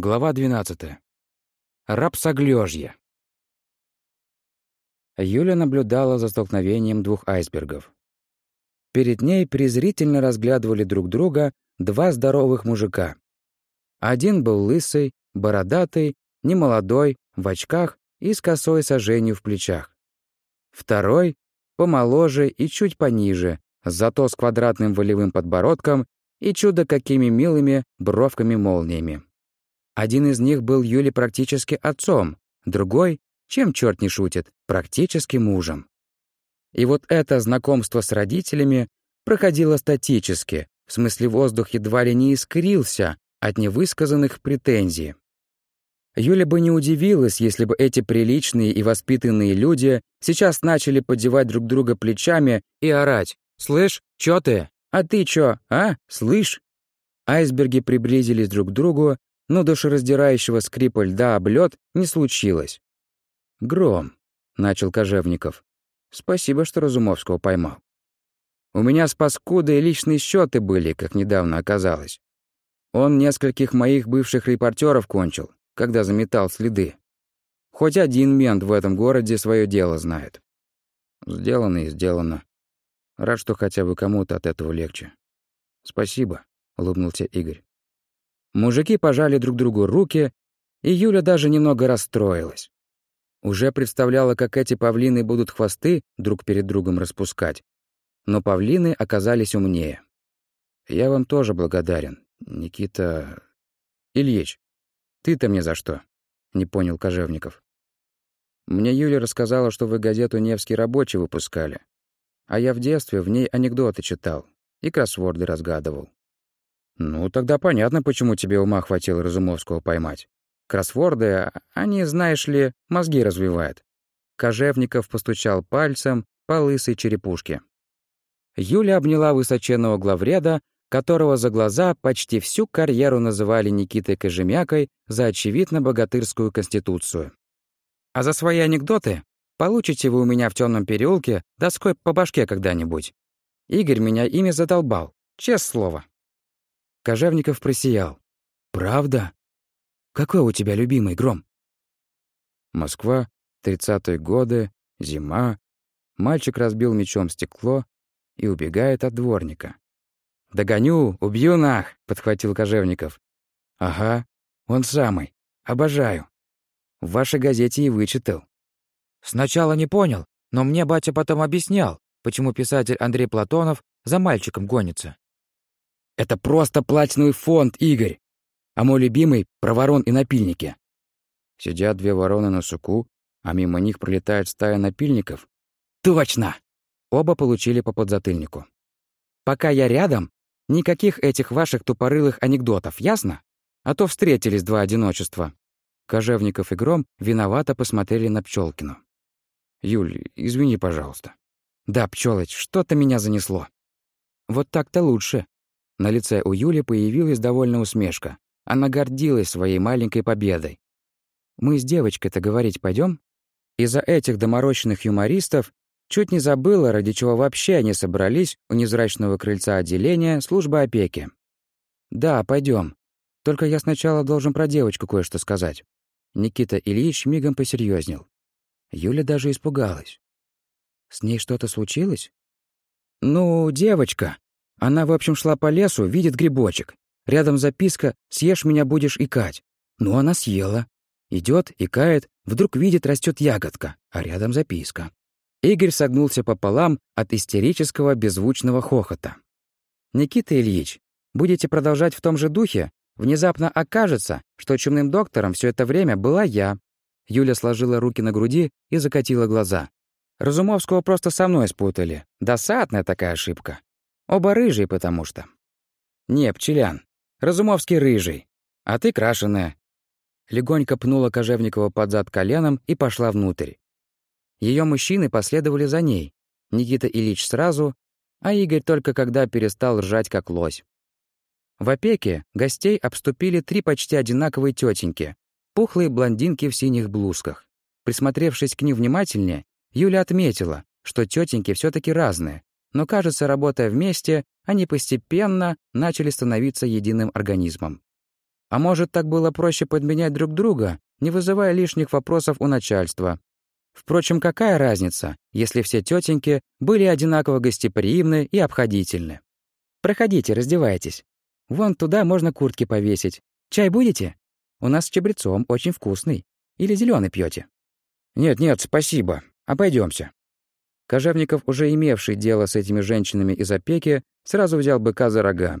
Глава 12. Рапсоглёжье. Юля наблюдала за столкновением двух айсбергов. Перед ней презрительно разглядывали друг друга два здоровых мужика. Один был лысый, бородатый, немолодой, в очках и с косой сожжению в плечах. Второй — помоложе и чуть пониже, зато с квадратным волевым подбородком и чудо какими милыми бровками-молниями. Один из них был Юле практически отцом, другой, чем черт не шутит, практически мужем. И вот это знакомство с родителями проходило статически, в смысле воздух едва ли не искрился от невысказанных претензий. Юля бы не удивилась, если бы эти приличные и воспитанные люди сейчас начали подевать друг друга плечами и орать «Слышь, чё ты? А ты чё, а? Слышь?» Айсберги приблизились друг к другу, но душераздирающего скрипа льда об лёд не случилось. «Гром», — начал Кожевников. «Спасибо, что Разумовского поймал. У меня с паскудой личные счеты были, как недавно оказалось. Он нескольких моих бывших репортеров кончил, когда заметал следы. Хоть один мент в этом городе свое дело знает. Сделано и сделано. Рад, что хотя бы кому-то от этого легче. Спасибо, улыбнулся Игорь. Мужики пожали друг другу руки, и Юля даже немного расстроилась. Уже представляла, как эти павлины будут хвосты друг перед другом распускать. Но павлины оказались умнее. «Я вам тоже благодарен, Никита... Ильич, ты-то мне за что?» — не понял Кожевников. «Мне Юля рассказала, что вы газету «Невский рабочий» выпускали. А я в детстве в ней анекдоты читал и кроссворды разгадывал. «Ну, тогда понятно, почему тебе ума хватило Разумовского поймать. Кроссворды, они, знаешь ли, мозги развивают». Кожевников постучал пальцем по лысой черепушке. Юля обняла высоченного главреда, которого за глаза почти всю карьеру называли Никитой Кожемякой за очевидно богатырскую конституцию. «А за свои анекдоты получите вы у меня в темном переулке доской по башке когда-нибудь. Игорь меня ими задолбал, честное слово». Кожевников просиял. «Правда? Какой у тебя любимый гром?» Москва, тридцатые годы, зима. Мальчик разбил мечом стекло и убегает от дворника. «Догоню, убью нах!» — подхватил Кожевников. «Ага, он самый. Обожаю. В вашей газете и вычитал». «Сначала не понял, но мне батя потом объяснял, почему писатель Андрей Платонов за мальчиком гонится. Это просто платиновый фонд, Игорь. А мой любимый — про ворон и напильники. Сидят две вороны на суку, а мимо них пролетает стая напильников. Точно! Оба получили по подзатыльнику. Пока я рядом, никаких этих ваших тупорылых анекдотов, ясно? А то встретились два одиночества. Кожевников и Гром виновато посмотрели на Пчелкину. «Юль, извини, пожалуйста». «Да, Пчелыч, что-то меня занесло». «Вот так-то лучше», на лице у Юли появилась довольная усмешка. Она гордилась своей маленькой победой. «Мы с девочкой-то говорить пойдем? Из-за этих доморощенных юмористов чуть не забыла, ради чего вообще они собрались у невзрачного крыльца отделения службы опеки. «Да, пойдем. Только я сначала должен про девочку кое-что сказать». Никита Ильич мигом посерьезнел. Юля даже испугалась. «С ней что-то случилось?» «Ну, девочка», она, в общем, шла по лесу, видит грибочек. Рядом записка «Съешь меня, будешь икать». Ну, она съела. Идет, икает, вдруг видит, растет ягодка, а рядом записка. Игорь согнулся пополам от истерического беззвучного хохота. «Никита Ильич, будете продолжать в том же духе? Внезапно окажется, что чумным доктором все это время была я». Юля сложила руки на груди и закатила глаза. «Разумовского просто со мной спутали. Досадная такая ошибка. Оба рыжие, потому что. Не, Пчелян. Разумовский рыжий. А ты крашеная. Легонько пнула Кожевникова под зад коленом и пошла внутрь. Ее мужчины последовали за ней. Никита Ильич сразу, а Игорь только когда перестал ржать как лось. В опеке гостей обступили три почти одинаковые тетеньки, пухлые блондинки в синих блузках. Присмотревшись к ним внимательнее, Юля отметила, что тетеньки все таки разные, но, кажется, работая вместе, они постепенно начали становиться единым организмом. А может, так было проще подменять друг друга, не вызывая лишних вопросов у начальства. Впрочем, какая разница, если все тетеньки были одинаково гостеприимны и обходительны? Проходите, раздевайтесь. Вон туда можно куртки повесить. Чай будете? У нас с чабрецом очень вкусный. Или зеленый пьете? Нет-нет, спасибо. Обойдемся. Кожевников, уже имевший дело с этими женщинами из опеки, сразу взял быка за рога.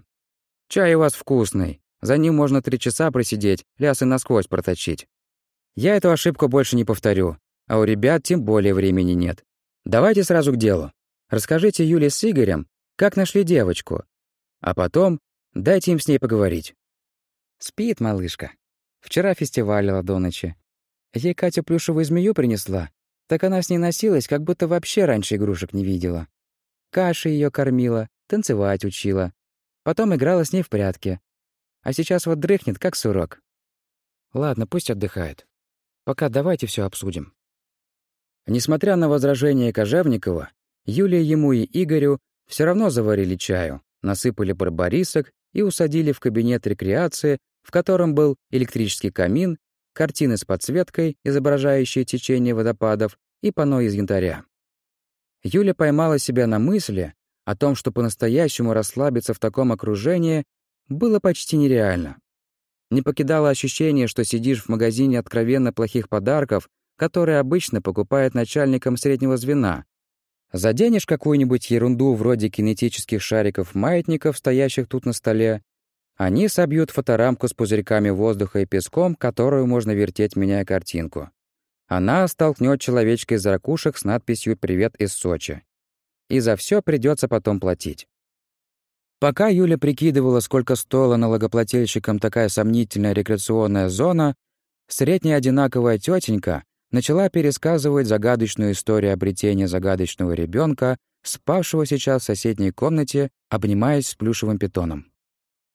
«Чай у вас вкусный. За ним можно три часа просидеть, лясы насквозь проточить. Я эту ошибку больше не повторю, а у ребят тем более времени нет. Давайте сразу к делу. Расскажите Юле с Игорем, как нашли девочку. А потом дайте им с ней поговорить». Спит малышка. Вчера фестивалила до ночи. Ей Катя плюшевую змею принесла, так она с ней носилась, как будто вообще раньше игрушек не видела. Каши ее кормила, танцевать учила. Потом играла с ней в прятки. А сейчас вот дрыхнет, как сурок. Ладно, пусть отдыхает. Пока давайте все обсудим. Несмотря на возражения Кожевникова, Юлия ему и Игорю все равно заварили чаю, насыпали барбарисок и усадили в кабинет рекреации, в котором был электрический камин картины с подсветкой, изображающие течение водопадов, и панно из янтаря. Юля поймала себя на мысли о том, что по-настоящему расслабиться в таком окружении было почти нереально. Не покидало ощущение, что сидишь в магазине откровенно плохих подарков, которые обычно покупает начальником среднего звена. Заденешь какую-нибудь ерунду вроде кинетических шариков-маятников, стоящих тут на столе, они собьют фоторамку с пузырьками воздуха и песком, которую можно вертеть, меняя картинку. Она столкнет человечка из ракушек с надписью «Привет из Сочи». И за все придется потом платить. Пока Юля прикидывала, сколько стоила налогоплательщикам такая сомнительная рекреационная зона, средняя одинаковая тетенька начала пересказывать загадочную историю обретения загадочного ребенка, спавшего сейчас в соседней комнате, обнимаясь с плюшевым питоном.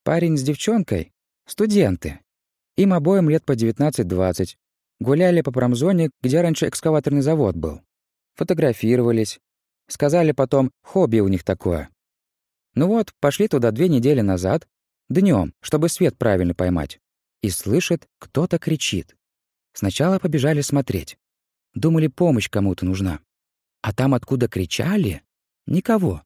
Парень с девчонкой — студенты. Им обоим лет по 19-20. Гуляли по промзоне, где раньше экскаваторный завод был. Фотографировались. Сказали потом, хобби у них такое. Ну вот, пошли туда две недели назад, днем, чтобы свет правильно поймать. И слышит, кто-то кричит. Сначала побежали смотреть. Думали, помощь кому-то нужна. А там, откуда кричали, никого.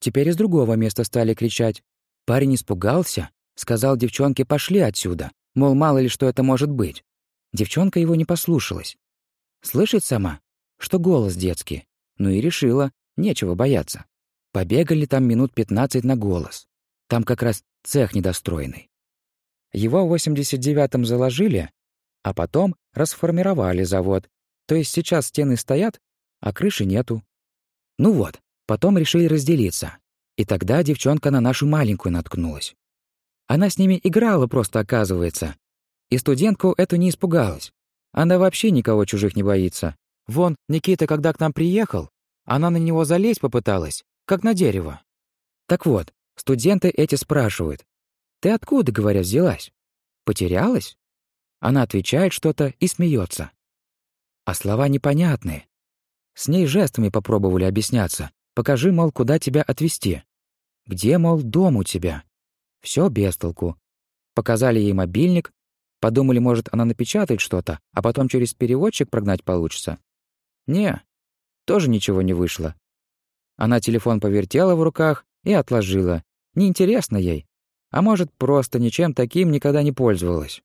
Теперь из другого места стали кричать. Парень испугался, сказал девчонке «пошли отсюда», мол, мало ли что это может быть. Девчонка его не послушалась. Слышит сама, что голос детский. Ну и решила, нечего бояться. Побегали там минут пятнадцать на голос. Там как раз цех недостроенный. Его в 89-м заложили, а потом расформировали завод. То есть сейчас стены стоят, а крыши нету. Ну вот, потом решили разделиться. И тогда девчонка на нашу маленькую наткнулась. Она с ними играла просто, оказывается. И студентку эту не испугалась. Она вообще никого чужих не боится. Вон, Никита, когда к нам приехал, она на него залезть попыталась, как на дерево. Так вот, студенты эти спрашивают. «Ты откуда, говоря, взялась? Потерялась?» Она отвечает что-то и смеется. А слова непонятные. С ней жестами попробовали объясняться, Покажи, мол, куда тебя отвезти. Где, мол, дом у тебя? Все без толку. Показали ей мобильник, подумали, может, она напечатает что-то, а потом через переводчик прогнать получится. Не, тоже ничего не вышло. Она телефон повертела в руках и отложила. Неинтересно ей. А может, просто ничем таким никогда не пользовалась.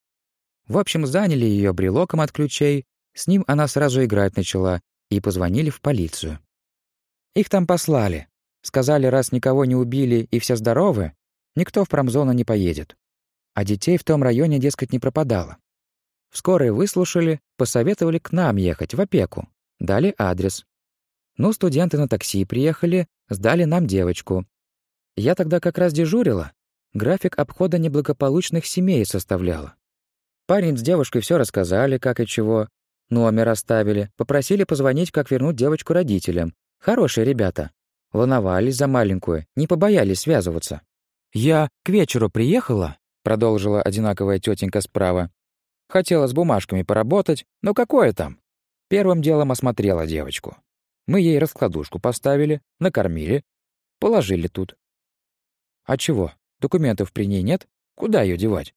В общем, заняли ее брелоком от ключей, с ним она сразу играть начала, и позвонили в полицию. Их там послали. Сказали, раз никого не убили и все здоровы, никто в промзону не поедет. А детей в том районе, дескать, не пропадало. Вскоре выслушали, посоветовали к нам ехать, в опеку. Дали адрес. Ну, студенты на такси приехали, сдали нам девочку. Я тогда как раз дежурила. График обхода неблагополучных семей составляла. Парень с девушкой все рассказали, как и чего. Номер оставили, попросили позвонить, как вернуть девочку родителям, Хорошие ребята. Волновались за маленькую, не побоялись связываться. «Я к вечеру приехала», — продолжила одинаковая тетенька справа. «Хотела с бумажками поработать, но какое там?» Первым делом осмотрела девочку. Мы ей раскладушку поставили, накормили, положили тут. А чего, документов при ней нет? Куда ее девать?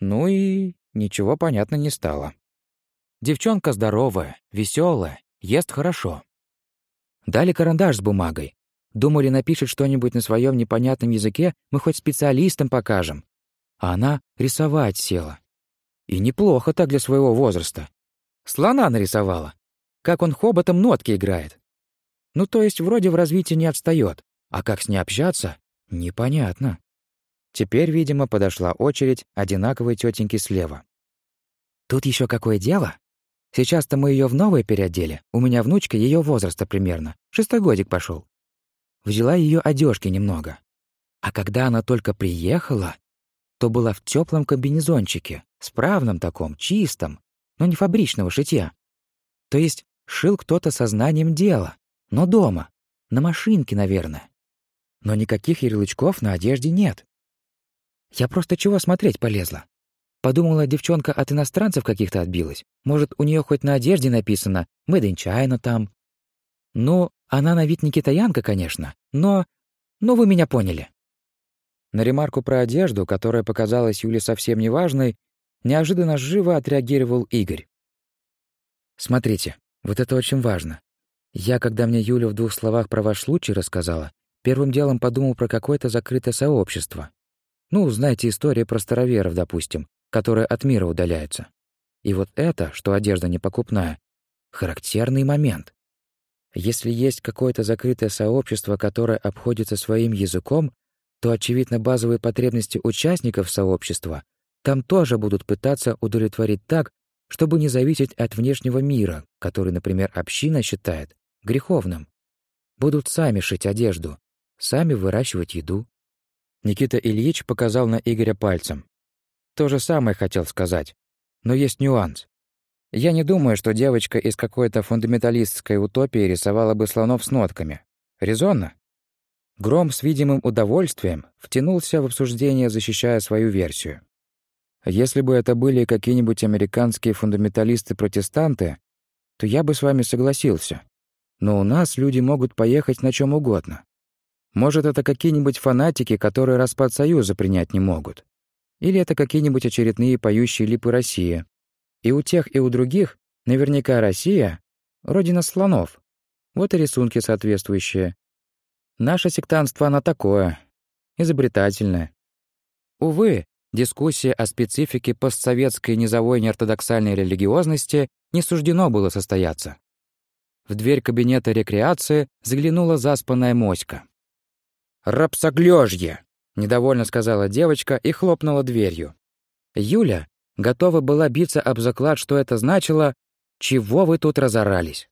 Ну и ничего понятно не стало. Девчонка здоровая, веселая, ест хорошо. Дали карандаш с бумагой. Думали, напишет что-нибудь на своем непонятном языке, мы хоть специалистам покажем. А она рисовать села. И неплохо так для своего возраста. Слона нарисовала. Как он хоботом нотки играет. Ну, то есть вроде в развитии не отстает, а как с ней общаться — непонятно. Теперь, видимо, подошла очередь одинаковой тетеньки слева. Тут еще какое дело? Сейчас-то мы ее в новое переодели. У меня внучка ее возраста примерно. Шестой годик пошел. Взяла ее одежки немного. А когда она только приехала, то была в теплом комбинезончике, справном таком, чистом, но не фабричного шитья. То есть шил кто-то со знанием дела, но дома, на машинке, наверное. Но никаких ярлычков на одежде нет. Я просто чего смотреть полезла? Подумала, девчонка от иностранцев каких-то отбилась. Может, у нее хоть на одежде написано «Made in China» там. Ну, она на вид не китаянка, конечно, но... Ну, вы меня поняли. На ремарку про одежду, которая показалась Юле совсем неважной, неожиданно живо отреагировал Игорь. «Смотрите, вот это очень важно. Я, когда мне Юля в двух словах про ваш случай рассказала, первым делом подумал про какое-то закрытое сообщество. Ну, знаете, история про староверов, допустим, которые от мира удаляются. И вот это, что одежда непокупная, характерный момент. Если есть какое-то закрытое сообщество, которое обходится своим языком, то, очевидно, базовые потребности участников сообщества там тоже будут пытаться удовлетворить так, чтобы не зависеть от внешнего мира, который, например, община считает греховным. Будут сами шить одежду, сами выращивать еду. Никита Ильич показал на Игоря пальцем. То же самое хотел сказать. Но есть нюанс. Я не думаю, что девочка из какой-то фундаменталистской утопии рисовала бы слонов с нотками. Резонно? Гром с видимым удовольствием втянулся в обсуждение, защищая свою версию. Если бы это были какие-нибудь американские фундаменталисты-протестанты, то я бы с вами согласился. Но у нас люди могут поехать на чем угодно. Может, это какие-нибудь фанатики, которые распад Союза принять не могут. Или это какие-нибудь очередные поющие липы России. И у тех, и у других наверняка Россия — родина слонов. Вот и рисунки соответствующие. Наше сектантство, оно такое, изобретательное. Увы, дискуссия о специфике постсоветской низовой неортодоксальной религиозности не суждено было состояться. В дверь кабинета рекреации заглянула заспанная моська. «Рапсоглёжье!» — недовольно сказала девочка и хлопнула дверью. Юля готова была биться об заклад, что это значило «Чего вы тут разорались?»